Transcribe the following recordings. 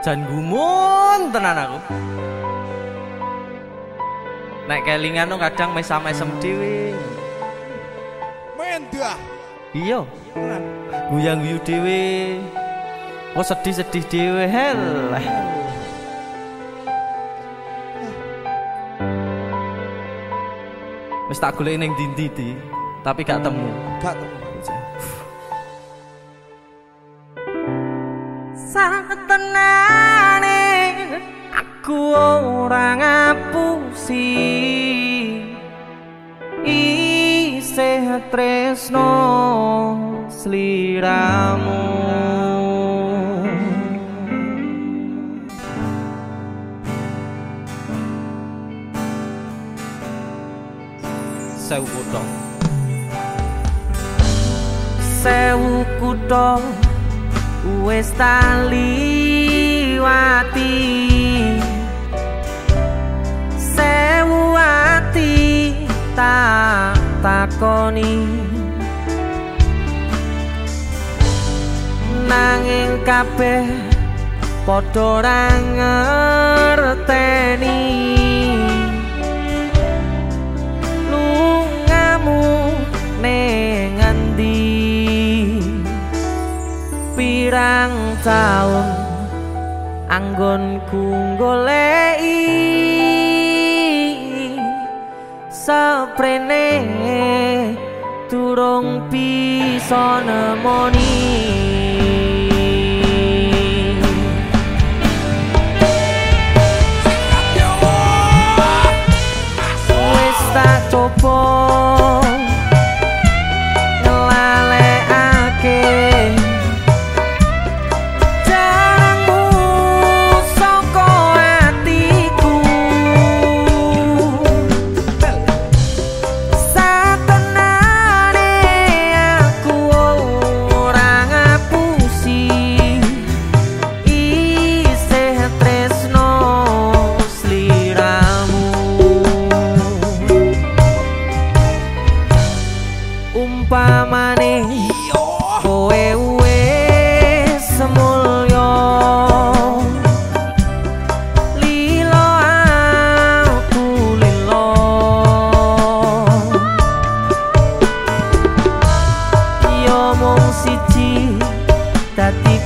jan gumun tenan aku. Nek kelingan kadang mesam-mesem dhewe. Mendah iya. Guyang guyu dhewe. Kok sedih-sedih dhewe hel. Wis tak golek ning ndi tapi gak temu. Gak temu Satenane aku ora ngapusi. Isih tresno sliramu. Sewu kutho sewu kutho wis taliwati. Sewu ati tak takoni. Nanging kabeh padha ora ngerteni pirang taun anggonku goleki saprene turung bisa nemoni tati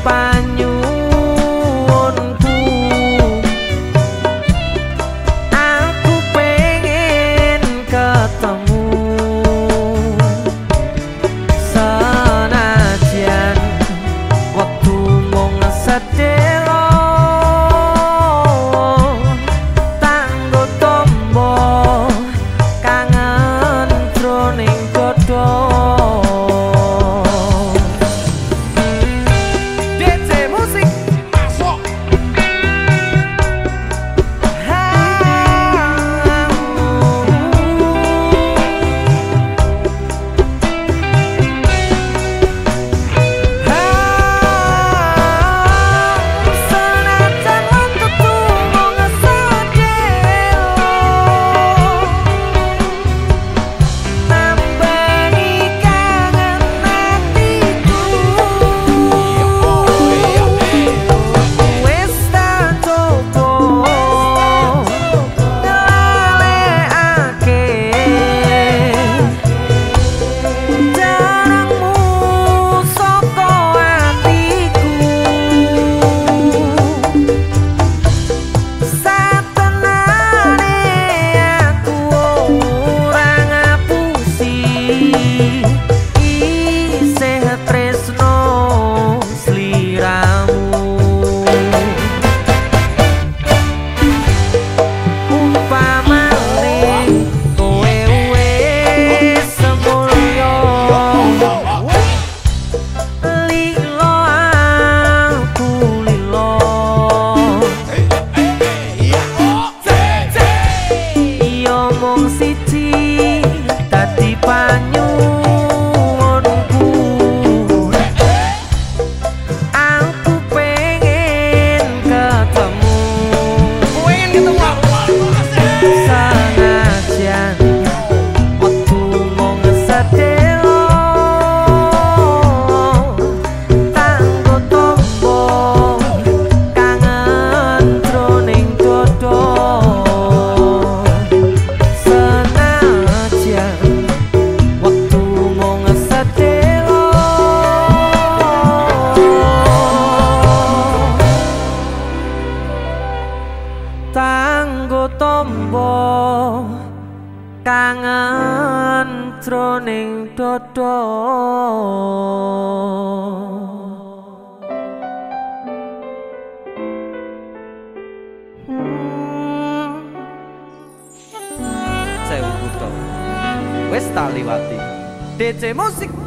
kangen troning dodo Sewu buto Wes tak liwati DC musik